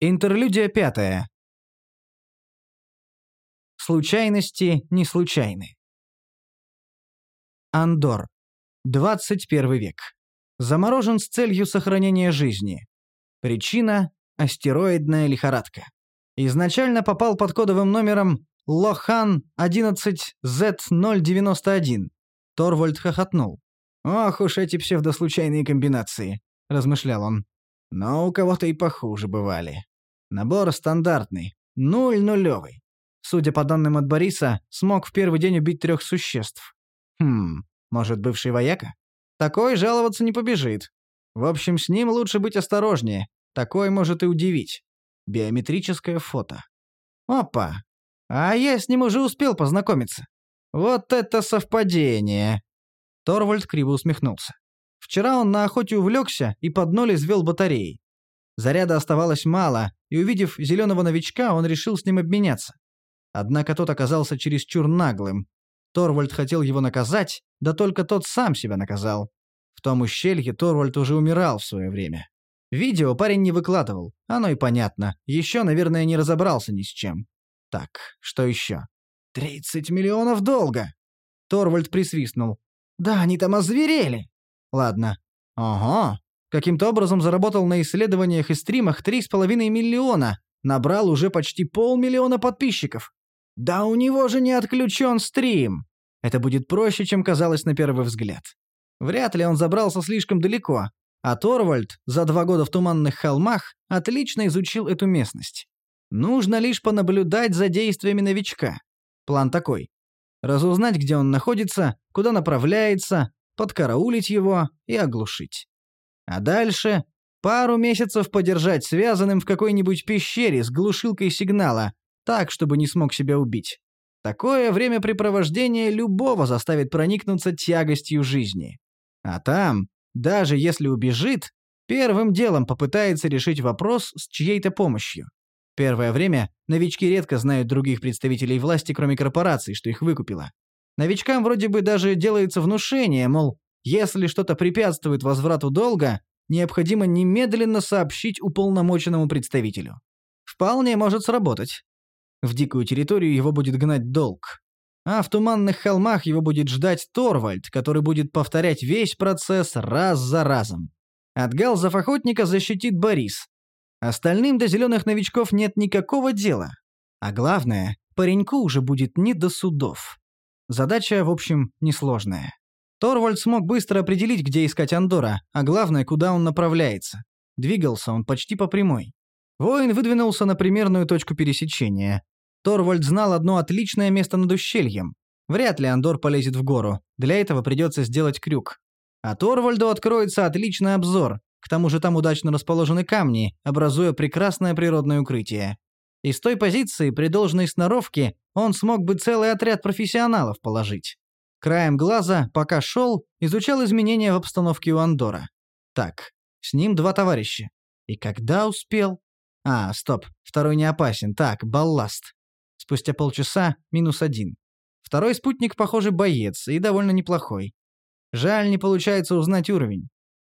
Интерлюдия пятая. Случайности не случайны. Андор. 21 век. Заморожен с целью сохранения жизни. Причина – астероидная лихорадка. Изначально попал под кодовым номером Лохан 11Z091. Торвальд хохотнул. «Ох уж эти псевдослучайные комбинации», – размышлял он. «Но у кого-то и похуже бывали». Набор стандартный, нуль-нулевый. Судя по данным от Бориса, смог в первый день убить трех существ. Хм, может, бывший вояка? Такой жаловаться не побежит. В общем, с ним лучше быть осторожнее. Такой может и удивить. Биометрическое фото. Опа! А я с ним уже успел познакомиться. Вот это совпадение! Торвальд криво усмехнулся. Вчера он на охоте увлекся и под ноль извел батареи. Заряда оставалось мало, и увидев зеленого новичка, он решил с ним обменяться. Однако тот оказался чересчур наглым. Торвальд хотел его наказать, да только тот сам себя наказал. В том ущелье Торвальд уже умирал в свое время. Видео парень не выкладывал, оно и понятно. Еще, наверное, не разобрался ни с чем. Так, что еще? «Тридцать миллионов долга!» Торвальд присвистнул. «Да они там озверели!» «Ладно. Ого, Каким-то образом заработал на исследованиях и стримах 3,5 миллиона, набрал уже почти полмиллиона подписчиков. Да у него же не отключен стрим. Это будет проще, чем казалось на первый взгляд. Вряд ли он забрался слишком далеко, а Торвальд за два года в Туманных холмах отлично изучил эту местность. Нужно лишь понаблюдать за действиями новичка. План такой. Разузнать, где он находится, куда направляется, подкараулить его и оглушить. А дальше пару месяцев подержать связанным в какой-нибудь пещере с глушилкой сигнала, так, чтобы не смог себя убить. Такое времяпрепровождение любого заставит проникнуться тягостью жизни. А там, даже если убежит, первым делом попытается решить вопрос с чьей-то помощью. Первое время новички редко знают других представителей власти, кроме корпораций, что их выкупила. Новичкам вроде бы даже делается внушение, мол, если что-то препятствует возврату долга, необходимо немедленно сообщить уполномоченному представителю. Вполне может сработать. В дикую территорию его будет гнать долг. А в туманных холмах его будет ждать Торвальд, который будет повторять весь процесс раз за разом. От галзов охотника защитит Борис. Остальным до зеленых новичков нет никакого дела. А главное, пареньку уже будет не до судов. Задача, в общем, несложная. Торвальд смог быстро определить, где искать Андора, а главное, куда он направляется. Двигался он почти по прямой. Воин выдвинулся на примерную точку пересечения. Торвальд знал одно отличное место над ущельем. Вряд ли Андор полезет в гору. Для этого придется сделать крюк. А Торвальду откроется отличный обзор. К тому же там удачно расположены камни, образуя прекрасное природное укрытие. Из той позиции при должной сноровке он смог бы целый отряд профессионалов положить. Краем глаза, пока шел, изучал изменения в обстановке у Андора. Так, с ним два товарища. И когда успел? А, стоп, второй не опасен. Так, балласт. Спустя полчаса минус один. Второй спутник, похоже, боец и довольно неплохой. Жаль, не получается узнать уровень.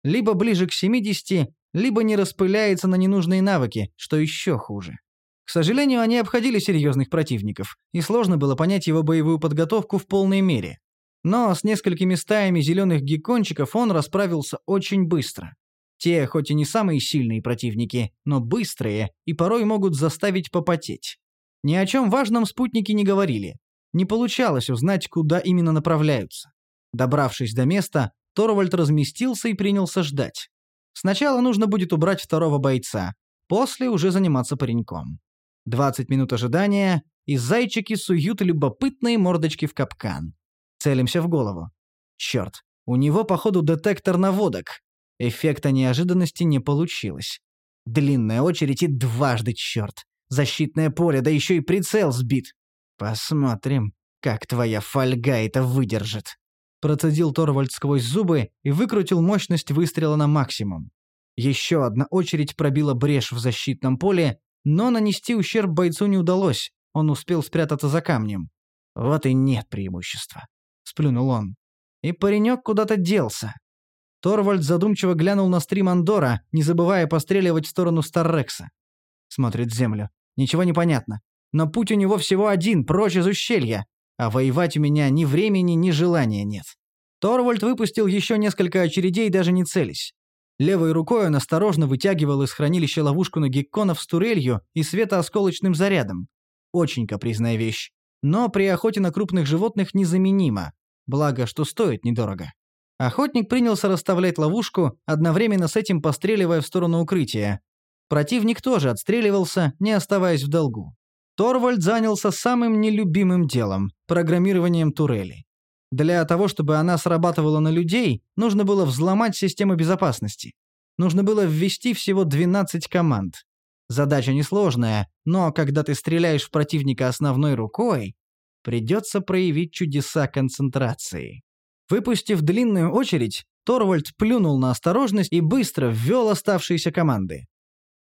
Либо ближе к 70, либо не распыляется на ненужные навыки, что еще хуже. К сожалению, они обходили серьезных противников, и сложно было понять его боевую подготовку в полной мере. Но с несколькими стаями зеленых геккончиков он расправился очень быстро. Те, хоть и не самые сильные противники, но быстрые и порой могут заставить попотеть. Ни о чем важном спутники не говорили. Не получалось узнать, куда именно направляются. Добравшись до места, Торвальд разместился и принялся ждать. Сначала нужно будет убрать второго бойца, после уже заниматься пареньком. 20 минут ожидания, и зайчики суют любопытные мордочки в капкан. Целимся в голову. Черт, у него, походу, детектор наводок. Эффекта неожиданности не получилось. Длинная очередь и дважды черт. Защитное поле, да еще и прицел сбит. Посмотрим, как твоя фольга это выдержит. Процедил Торвальд сквозь зубы и выкрутил мощность выстрела на максимум. Еще одна очередь пробила брешь в защитном поле, но нанести ущерб бойцу не удалось, он успел спрятаться за камнем. Вот и нет преимущества сплюнул он. И паренек куда-то делся. Торвальд задумчиво глянул на стрим Андора, не забывая постреливать в сторону Старрекса. Смотрит землю. Ничего не понятно. Но путь у него всего один, прочь из ущелья. А воевать у меня ни времени, ни желания нет. Торвальд выпустил еще несколько очередей, даже не целясь. Левой рукой он осторожно вытягивал из хранилища ловушку на гекконов с турелью и светоосколочным зарядом. Очень капризная вещь. Но при охоте на крупных животных незаменима. Благо, что стоит недорого. Охотник принялся расставлять ловушку, одновременно с этим постреливая в сторону укрытия. Противник тоже отстреливался, не оставаясь в долгу. Торвальд занялся самым нелюбимым делом – программированием турели. Для того, чтобы она срабатывала на людей, нужно было взломать систему безопасности. Нужно было ввести всего 12 команд. Задача несложная, но когда ты стреляешь в противника основной рукой, придется проявить чудеса концентрации. Выпустив длинную очередь, Торвальд плюнул на осторожность и быстро ввел оставшиеся команды.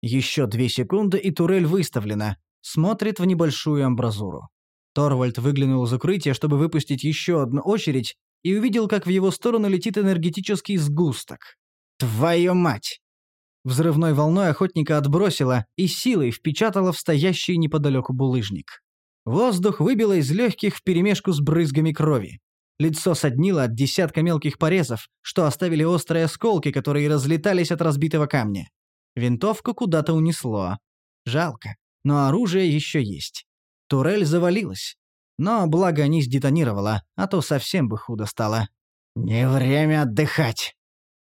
Еще две секунды, и турель выставлена. Смотрит в небольшую амбразуру. Торвальд выглянул из укрытия, чтобы выпустить еще одну очередь, и увидел, как в его сторону летит энергетический сгусток. «Твою мать!» Взрывной волной охотника отбросило и силой впечатало в стоящий неподалеку булыжник. Воздух выбило из легких вперемешку с брызгами крови. Лицо соднило от десятка мелких порезов, что оставили острые осколки, которые разлетались от разбитого камня. Винтовку куда-то унесло. Жалко, но оружие еще есть. Турель завалилась. Но благо не сдетонировала, а то совсем бы худо стало. «Не время отдыхать!»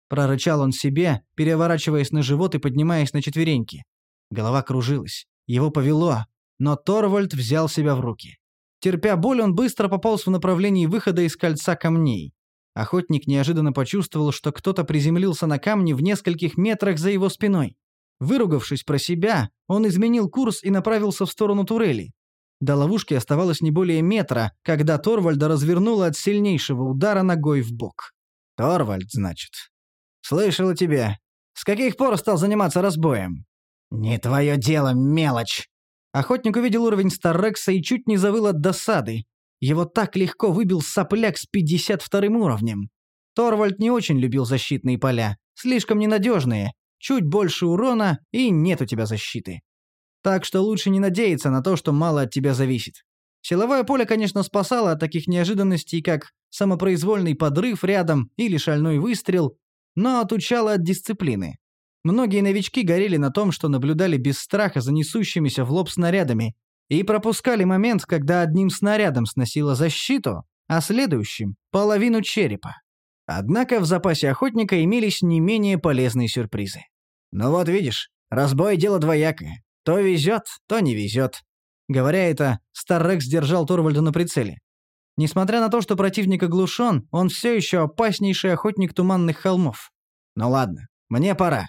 Прорычал он себе, переворачиваясь на живот и поднимаясь на четвереньки. Голова кружилась. Его повело, но Торвальд взял себя в руки. Терпя боль, он быстро пополз в направлении выхода из кольца камней. Охотник неожиданно почувствовал, что кто-то приземлился на камни в нескольких метрах за его спиной. Выругавшись про себя, он изменил курс и направился в сторону турели. До ловушки оставалось не более метра, когда Торвальда развернуло от сильнейшего удара ногой в бок. «Торвальд, значит?» «Слышал о тебе. С каких пор стал заниматься разбоем?» «Не твое дело, мелочь!» Охотник увидел уровень Старрекса и чуть не завыл от досады. Его так легко выбил сопляк с 52 уровнем. Торвальд не очень любил защитные поля. Слишком ненадежные. Чуть больше урона, и нет у тебя защиты. Так что лучше не надеяться на то, что мало от тебя зависит. Силовое поле, конечно, спасало от таких неожиданностей, как самопроизвольный подрыв рядом или шальной выстрел, но отучало от дисциплины. Многие новички горели на том, что наблюдали без страха за несущимися в лоб снарядами и пропускали момент, когда одним снарядом сносило защиту, а следующим — половину черепа. Однако в запасе охотника имелись не менее полезные сюрпризы. «Ну вот видишь, разбой — дело двоякое. То везет, то не везет. Говоря это, Старрекс держал Торвальда на прицеле. Несмотря на то, что противник оглушен, он все еще опаснейший охотник туманных холмов. Ну ладно, мне пора.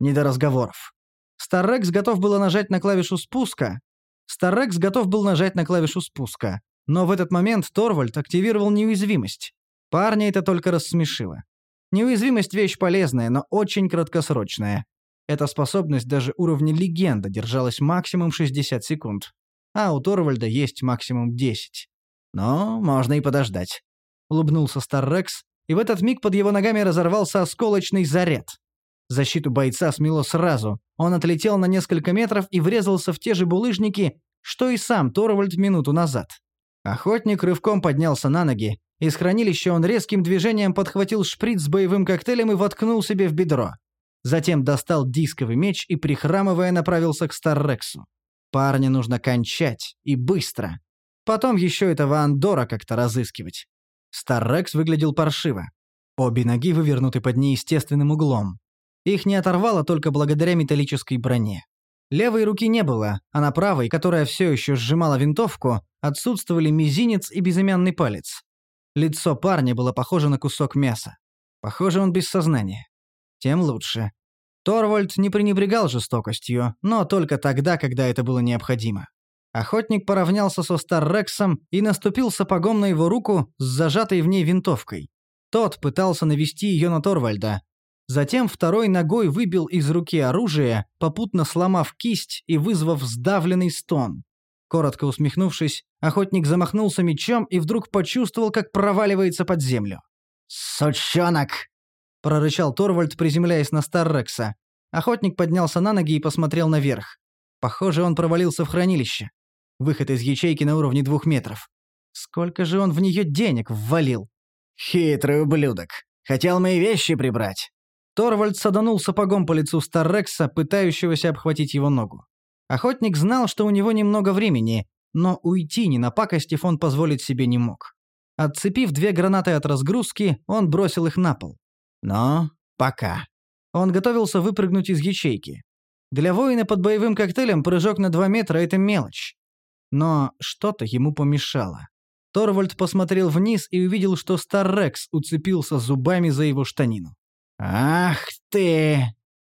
Не до разговоров. Старрекс готов было нажать на клавишу спуска. Старрекс готов был нажать на клавишу спуска. Но в этот момент Торвальд активировал неуязвимость. Парня это только рассмешило. Неуязвимость – вещь полезная, но очень краткосрочная. Эта способность даже уровня легенда держалась максимум 60 секунд. А у Торвальда есть максимум 10. Но можно и подождать. Улыбнулся Старрекс, и в этот миг под его ногами разорвался осколочный заряд. Защиту бойца смело сразу. Он отлетел на несколько метров и врезался в те же булыжники, что и сам Торвальд минуту назад. Охотник рывком поднялся на ноги. Из хранилища он резким движением подхватил шприц с боевым коктейлем и воткнул себе в бедро. Затем достал дисковый меч и, прихрамывая, направился к Старрексу. Парня нужно кончать, и быстро. Потом еще этого Андора как-то разыскивать. Старрекс выглядел паршиво. Обе ноги вывернуты под неестественным углом. Их не оторвало только благодаря металлической броне. Левой руки не было, а на правой, которая все еще сжимала винтовку, отсутствовали мизинец и безымянный палец. Лицо парня было похоже на кусок мяса. Похоже, он без сознания тем лучше. Торвальд не пренебрегал жестокостью, но только тогда, когда это было необходимо. Охотник поравнялся со Старрексом и наступил сапогом на его руку с зажатой в ней винтовкой. Тот пытался навести ее на Торвальда. Затем второй ногой выбил из руки оружие, попутно сломав кисть и вызвав сдавленный стон. Коротко усмехнувшись, охотник замахнулся мечом и вдруг почувствовал, как проваливается под землю. «Сучонок!» — прорычал Торвальд, приземляясь на Старрекса. Охотник поднялся на ноги и посмотрел наверх. Похоже, он провалился в хранилище. Выход из ячейки на уровне двух метров. Сколько же он в нее денег ввалил? Хитрый ублюдок. Хотел мои вещи прибрать. Торвальд саданул сапогом по лицу Старрекса, пытающегося обхватить его ногу. Охотник знал, что у него немного времени, но уйти, не напакостив, он позволить себе не мог. Отцепив две гранаты от разгрузки, он бросил их на пол. Но пока. Он готовился выпрыгнуть из ячейки. Для воина под боевым коктейлем прыжок на 2 метра — это мелочь. Но что-то ему помешало. Торвальд посмотрел вниз и увидел, что Старрекс уцепился зубами за его штанину. «Ах ты!»